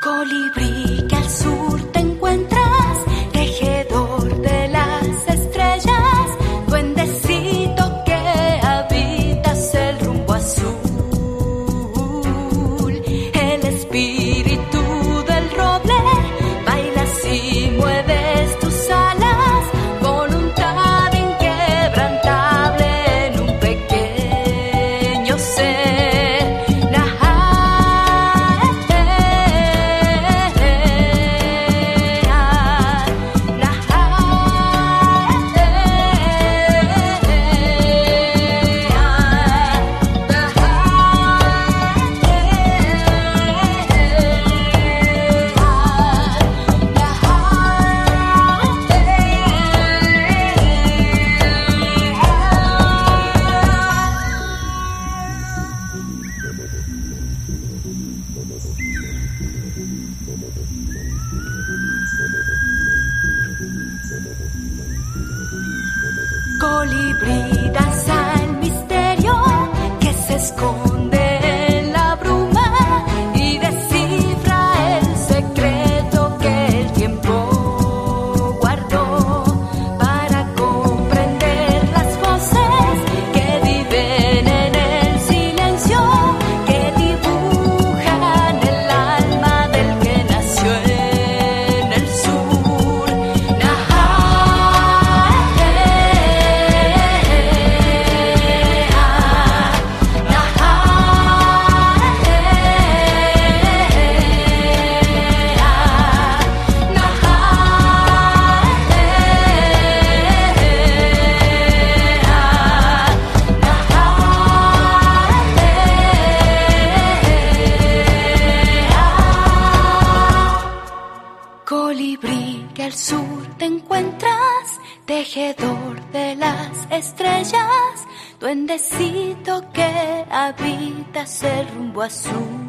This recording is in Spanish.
Colibrí que al sur te encuentras, tejedor de las estrellas, duendecito que habitas el rumbo azul, el espíritu Colibrí danza el misterio que se esconde Colibrí que al sur te encuentras, tejedor de las estrellas, duendecito que habitas el rumbo azul.